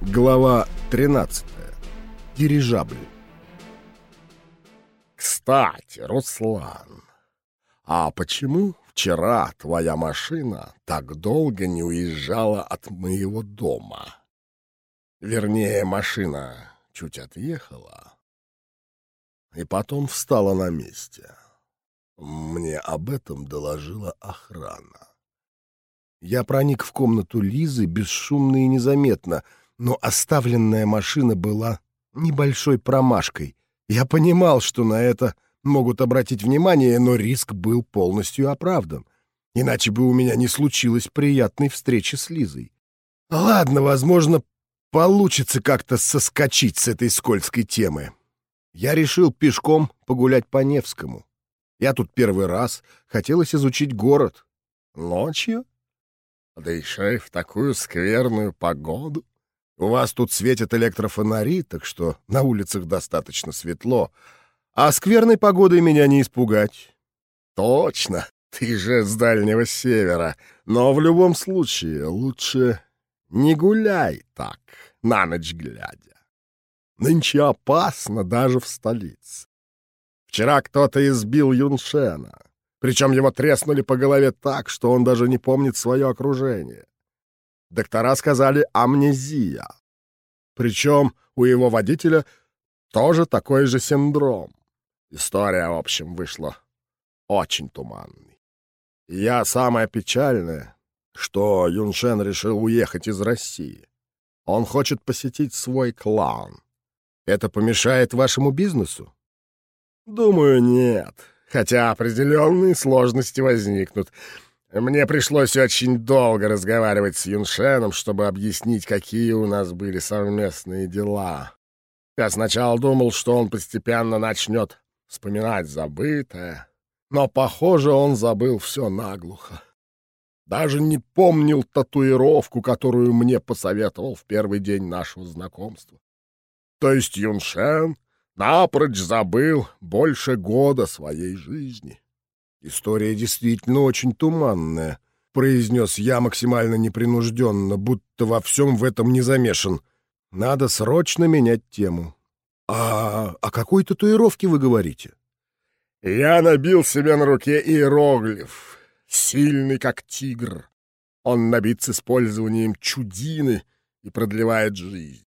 Глава 13. Дирижабль. Кстати, Руслан, а почему вчера твоя машина так долго не уезжала от моего дома? Вернее, машина чуть отъехала и потом встала на месте. Мне об этом доложила охрана. Я проник в комнату Лизы бесшумно и незаметно — но оставленная машина была небольшой промашкой. Я понимал, что на это могут обратить внимание, но риск был полностью оправдан. Иначе бы у меня не случилось приятной встречи с Лизой. Ладно, возможно, получится как-то соскочить с этой скользкой темы. Я решил пешком погулять по Невскому. Я тут первый раз, хотелось изучить город. Ночью? Да еще и в такую скверную погоду. У вас тут светят электрофонари, так что на улицах достаточно светло. А скверной погодой меня не испугать. Точно, ты же с Дальнего Севера. Но в любом случае лучше не гуляй так, на ночь глядя. Нынче опасно даже в столице. Вчера кто-то избил Юншена. Причем его треснули по голове так, что он даже не помнит свое окружение. Доктора сказали амнезия. Причем у его водителя тоже такой же синдром. История, в общем, вышла очень туманной. Я самое печальное, что Юншен решил уехать из России. Он хочет посетить свой клан. Это помешает вашему бизнесу? Думаю, нет. Хотя определенные сложности возникнут. Мне пришлось очень долго разговаривать с Юншеном, чтобы объяснить, какие у нас были совместные дела. Я сначала думал, что он постепенно начнет вспоминать забытое, но, похоже, он забыл все наглухо. Даже не помнил татуировку, которую мне посоветовал в первый день нашего знакомства. То есть Юншен напрочь забыл больше года своей жизни. «История действительно очень туманная», — произнес я максимально непринужденно, будто во всем в этом не замешан. «Надо срочно менять тему». «А о какой татуировке вы говорите?» «Я набил себе на руке иероглиф, сильный как тигр. Он набит с использованием чудины и продлевает жизнь».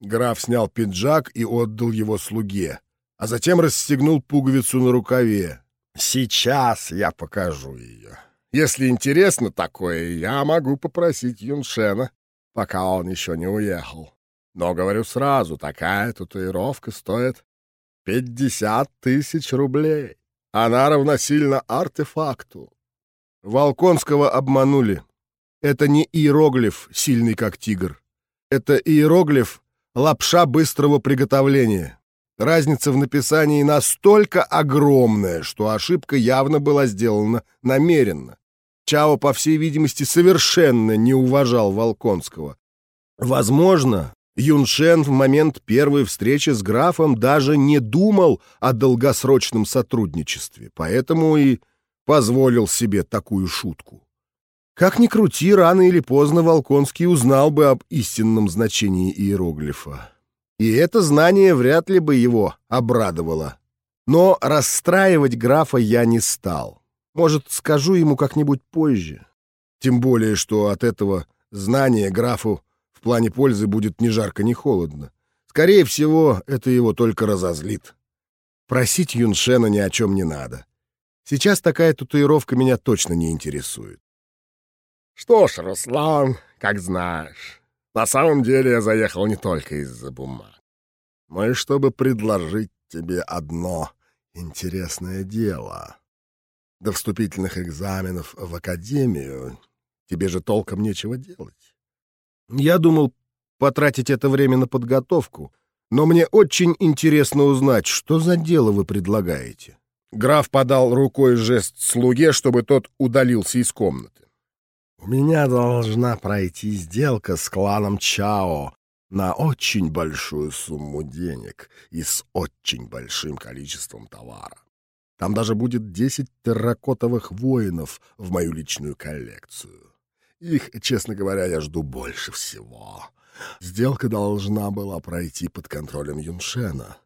Граф снял пиджак и отдал его слуге, а затем расстегнул пуговицу на рукаве, Сейчас я покажу ее. Если интересно такое, я могу попросить Юншена, пока он еще не уехал. Но говорю сразу, такая татуировка стоит 50 тысяч рублей. Она равносильна артефакту. Волконского обманули. Это не иероглиф, сильный как тигр. Это иероглиф — лапша быстрого приготовления. Разница в написании настолько огромная, что ошибка явно была сделана намеренно. Чао, по всей видимости, совершенно не уважал Волконского. Возможно, Юншен в момент первой встречи с графом даже не думал о долгосрочном сотрудничестве, поэтому и позволил себе такую шутку. Как ни крути, рано или поздно Волконский узнал бы об истинном значении иероглифа. И это знание вряд ли бы его обрадовало. Но расстраивать графа я не стал. Может, скажу ему как-нибудь позже. Тем более, что от этого знания графу в плане пользы будет ни жарко, ни холодно. Скорее всего, это его только разозлит. Просить Юншена ни о чем не надо. Сейчас такая татуировка меня точно не интересует. Что ж, Руслан, как знаешь. На самом деле я заехал не только из-за бумаг, но и чтобы предложить тебе одно интересное дело. До вступительных экзаменов в академию тебе же толком нечего делать. Я думал потратить это время на подготовку, но мне очень интересно узнать, что за дело вы предлагаете. Граф подал рукой жест слуге, чтобы тот удалился из комнаты. У меня должна пройти сделка с кланом Чао на очень большую сумму денег и с очень большим количеством товара. Там даже будет десять терракотовых воинов в мою личную коллекцию. Их, честно говоря, я жду больше всего. Сделка должна была пройти под контролем Юншена,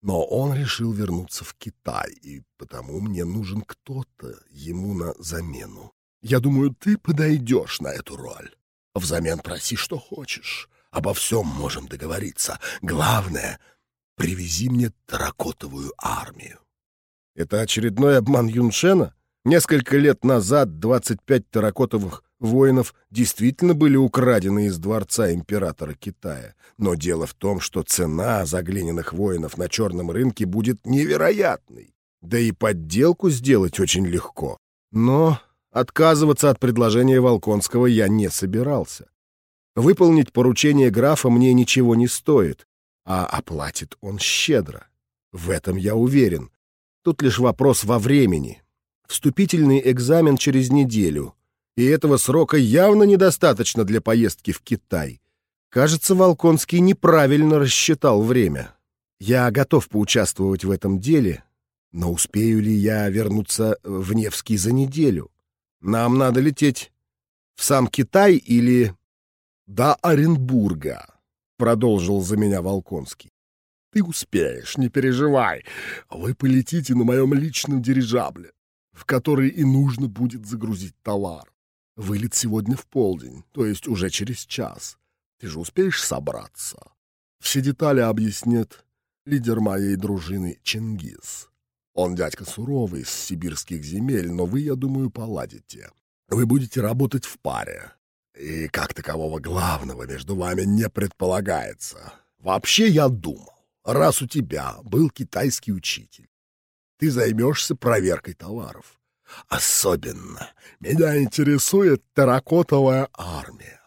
но он решил вернуться в Китай, и потому мне нужен кто-то ему на замену. Я думаю, ты подойдешь на эту роль. Взамен проси, что хочешь. Обо всем можем договориться. Главное, привези мне таракотовую армию. Это очередной обман Юншена? Несколько лет назад 25 таракотовых воинов действительно были украдены из дворца императора Китая. Но дело в том, что цена за глиняных воинов на черном рынке будет невероятной. Да и подделку сделать очень легко. Но отказываться от предложения Волконского я не собирался. Выполнить поручение графа мне ничего не стоит, а оплатит он щедро. В этом я уверен. Тут лишь вопрос во времени. Вступительный экзамен через неделю, и этого срока явно недостаточно для поездки в Китай. Кажется, Волконский неправильно рассчитал время. Я готов поучаствовать в этом деле, но успею ли я вернуться в Невский за неделю? Нам надо лететь в сам Китай или до Оренбурга, продолжил за меня Волконский. Ты успеешь, не переживай. Вы полетите на моем личном дирижабле, в который и нужно будет загрузить товар. Вылет сегодня в полдень, то есть уже через час. Ты же успеешь собраться? Все детали объяснит лидер моей дружины Чингис. Он дядька суровый, с сибирских земель, но вы, я думаю, поладите. Вы будете работать в паре. И как такового главного между вами не предполагается. Вообще я думал, раз у тебя был китайский учитель, ты займешься проверкой товаров. Особенно меня интересует терракотовая армия.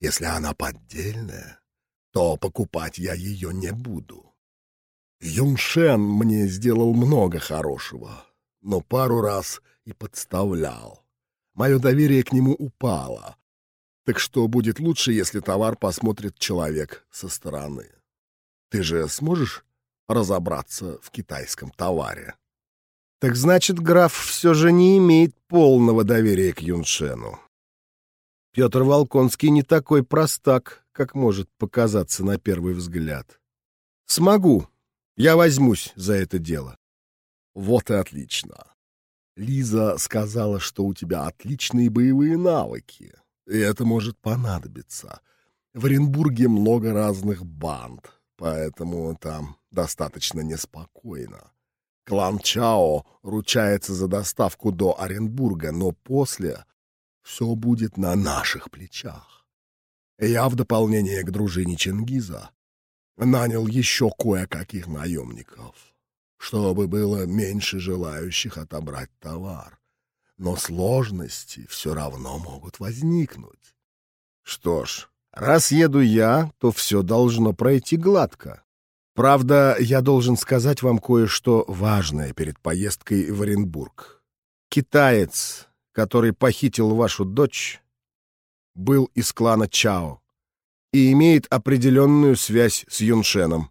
Если она поддельная, то покупать я ее не буду. Юншен мне сделал много хорошего, но пару раз и подставлял. Мое доверие к нему упало. Так что будет лучше, если товар посмотрит человек со стороны? Ты же сможешь разобраться в китайском товаре? Так значит, граф все же не имеет полного доверия к Юншену. Петр Волконский не такой простак, как может показаться на первый взгляд. Смогу. Я возьмусь за это дело. Вот и отлично. Лиза сказала, что у тебя отличные боевые навыки, и это может понадобиться. В Оренбурге много разных банд, поэтому там достаточно неспокойно. Клан Чао ручается за доставку до Оренбурга, но после все будет на наших плечах. Я в дополнение к дружине Чингиза нанял еще кое-каких наемников, чтобы было меньше желающих отобрать товар. Но сложности все равно могут возникнуть. Что ж, раз еду я, то все должно пройти гладко. Правда, я должен сказать вам кое-что важное перед поездкой в Оренбург. Китаец, который похитил вашу дочь, был из клана Чао и имеет определенную связь с Юншеном.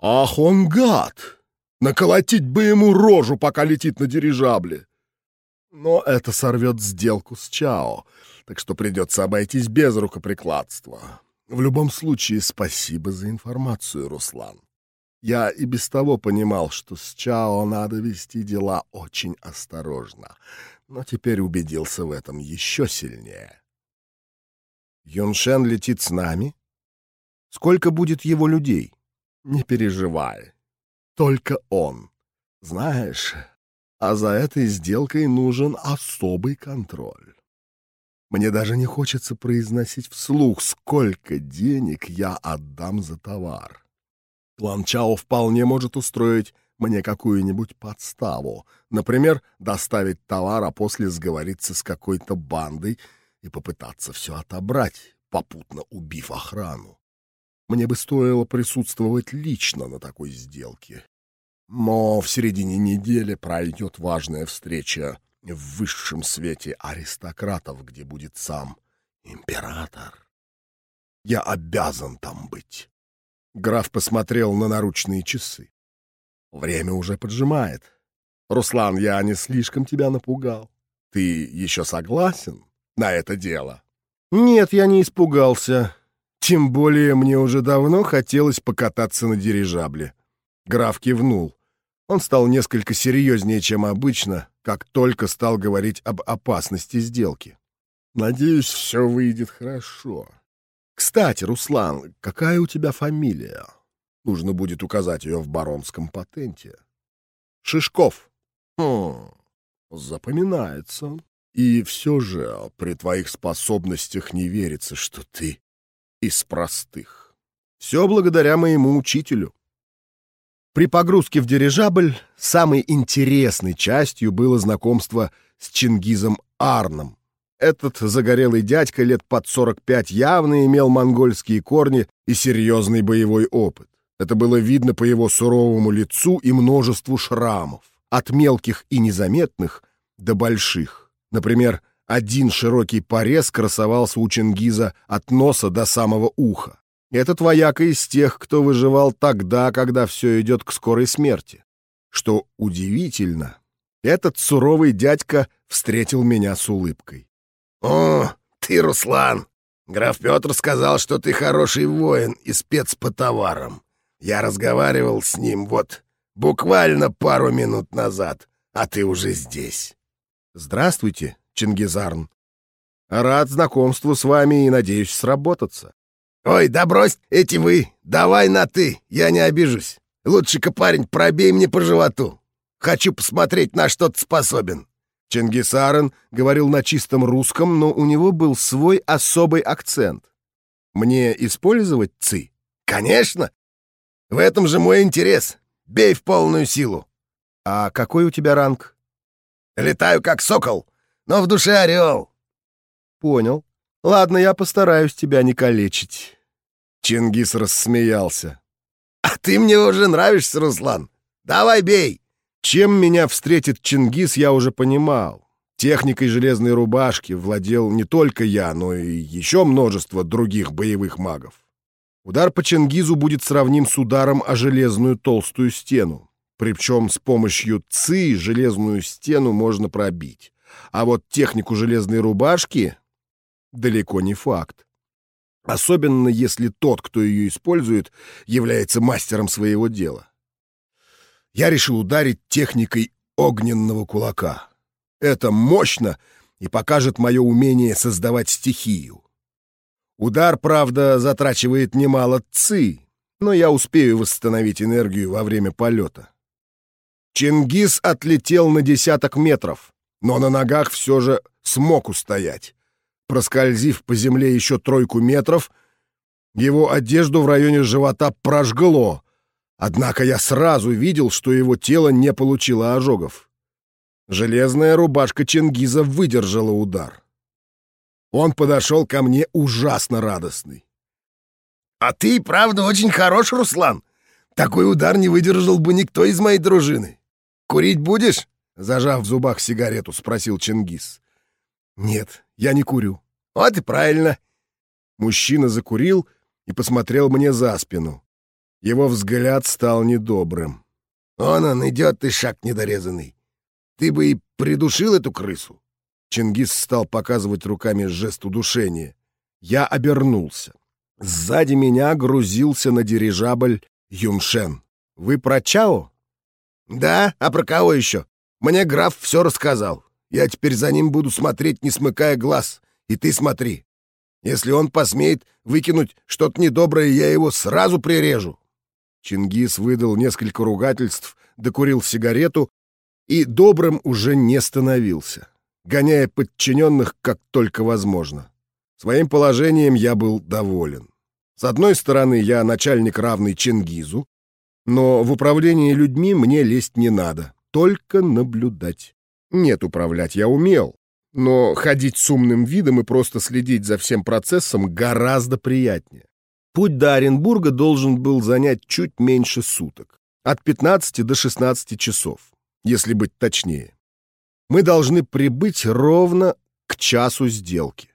«Ах, он гад! Наколотить бы ему рожу, пока летит на дирижабле!» Но это сорвет сделку с Чао, так что придется обойтись без рукоприкладства. В любом случае, спасибо за информацию, Руслан. Я и без того понимал, что с Чао надо вести дела очень осторожно, но теперь убедился в этом еще сильнее. Юншен летит с нами? Сколько будет его людей? Не переживай. Только он. Знаешь, а за этой сделкой нужен особый контроль. Мне даже не хочется произносить вслух, сколько денег я отдам за товар. Клан Чао вполне может устроить мне какую-нибудь подставу. Например, доставить товар, а после сговориться с какой-то бандой и попытаться все отобрать, попутно убив охрану. Мне бы стоило присутствовать лично на такой сделке. Но в середине недели пройдет важная встреча в высшем свете аристократов, где будет сам император. Я обязан там быть. Граф посмотрел на наручные часы. Время уже поджимает. Руслан, я не слишком тебя напугал. Ты еще согласен на это дело? Нет, я не испугался. Тем более мне уже давно хотелось покататься на дирижабле. Граф кивнул. Он стал несколько серьезнее, чем обычно, как только стал говорить об опасности сделки. «Надеюсь, все выйдет хорошо. Кстати, Руслан, какая у тебя фамилия? Нужно будет указать ее в баронском патенте». «Шишков». «Хм, запоминается. И все же при твоих способностях не верится, что ты из простых. Все благодаря моему учителю. При погрузке в дирижабль самой интересной частью было знакомство с Чингизом Арном. Этот загорелый дядька лет под 45 явно имел монгольские корни и серьезный боевой опыт. Это было видно по его суровому лицу и множеству шрамов, от мелких и незаметных до больших. Например, один широкий порез красовался у Чингиза от носа до самого уха. Этот вояка из тех, кто выживал тогда, когда все идет к скорой смерти. Что удивительно, этот суровый дядька встретил меня с улыбкой. «О, ты, Руслан! Граф Петр сказал, что ты хороший воин и спец по товарам. Я разговаривал с ним вот буквально пару минут назад, а ты уже здесь». «Здравствуйте, Чингизарн. Рад знакомству с вами и надеюсь сработаться. «Ой, да брось эти вы! Давай на «ты», я не обижусь. Лучше-ка, парень, пробей мне по животу. Хочу посмотреть, на что ты способен». Чингисарен говорил на чистом русском, но у него был свой особый акцент. «Мне использовать ЦИ?» «Конечно! В этом же мой интерес. Бей в полную силу». «А какой у тебя ранг?» «Летаю как сокол, но в душе орел». «Понял. Ладно, я постараюсь тебя не калечить. Чингис рассмеялся. А ты мне уже нравишься, Руслан. Давай бей. Чем меня встретит Чингис, я уже понимал. Техникой железной рубашки владел не только я, но и еще множество других боевых магов. Удар по Чингизу будет сравним с ударом о железную толстую стену. Причем с помощью ЦИ железную стену можно пробить. А вот технику железной рубашки далеко не факт. Особенно если тот, кто ее использует, является мастером своего дела. Я решил ударить техникой огненного кулака. Это мощно и покажет мое умение создавать стихию. Удар, правда, затрачивает немало ци, но я успею восстановить энергию во время полета. Чингис отлетел на десяток метров, но на ногах все же смог устоять. Проскользив по земле еще тройку метров, его одежду в районе живота прожгло, однако я сразу видел, что его тело не получило ожогов. Железная рубашка Чингиза выдержала удар. Он подошел ко мне ужасно радостный. «А ты, правда, очень хорош, Руслан. Такой удар не выдержал бы никто из моей дружины. Курить будешь?» Зажав в зубах сигарету, спросил Чингис. «Нет, я не курю». «Вот и правильно». Мужчина закурил и посмотрел мне за спину. Его взгляд стал недобрым. «Он он, идет ты, шаг недорезанный. Ты бы и придушил эту крысу». Чингис стал показывать руками жест удушения. Я обернулся. Сзади меня грузился на дирижабль Юншен. «Вы про Чао?» «Да, а про кого еще? Мне граф все рассказал. Я теперь за ним буду смотреть, не смыкая глаз. И ты смотри. Если он посмеет выкинуть что-то недоброе, я его сразу прирежу». Чингис выдал несколько ругательств, докурил сигарету и добрым уже не становился, гоняя подчиненных как только возможно. Своим положением я был доволен. С одной стороны, я начальник, равный Чингизу, но в управлении людьми мне лезть не надо, только наблюдать. Нет, управлять я умел, но ходить с умным видом и просто следить за всем процессом гораздо приятнее. Путь до Оренбурга должен был занять чуть меньше суток, от 15 до 16 часов, если быть точнее. Мы должны прибыть ровно к часу сделки,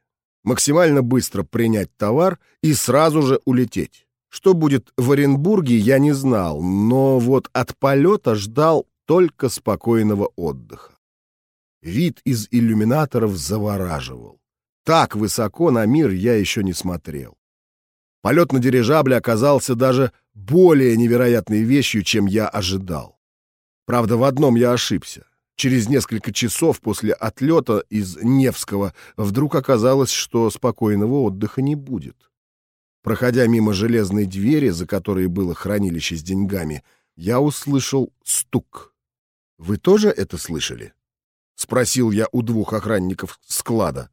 максимально быстро принять товар и сразу же улететь. Что будет в Оренбурге, я не знал, но вот от полета ждал только спокойного отдыха. Вид из иллюминаторов завораживал. Так высоко на мир я еще не смотрел. Полет на дирижабле оказался даже более невероятной вещью, чем я ожидал. Правда, в одном я ошибся. Через несколько часов после отлета из Невского вдруг оказалось, что спокойного отдыха не будет. Проходя мимо железной двери, за которой было хранилище с деньгами, я услышал стук. Вы тоже это слышали? Спросил я у двух охранников склада.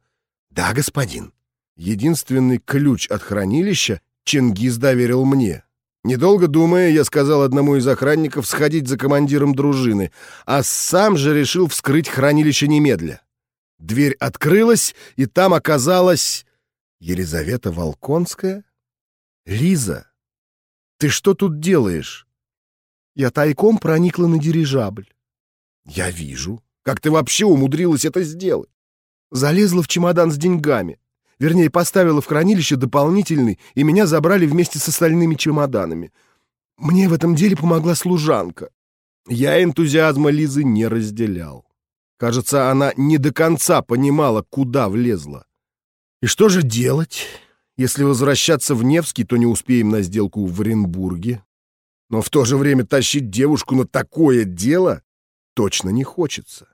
Да, господин. Единственный ключ от хранилища Чингис доверил мне. Недолго думая, я сказал одному из охранников сходить за командиром дружины, а сам же решил вскрыть хранилище немедля. Дверь открылась, и там оказалась Елизавета Волконская. «Лиза, ты что тут делаешь?» Я тайком проникла на дирижабль. «Я вижу. Как ты вообще умудрилась это сделать?» Залезла в чемодан с деньгами. Вернее, поставила в хранилище дополнительный, и меня забрали вместе с остальными чемоданами. Мне в этом деле помогла служанка. Я энтузиазма Лизы не разделял. Кажется, она не до конца понимала, куда влезла. И что же делать? Если возвращаться в Невский, то не успеем на сделку в Оренбурге. Но в то же время тащить девушку на такое дело точно не хочется.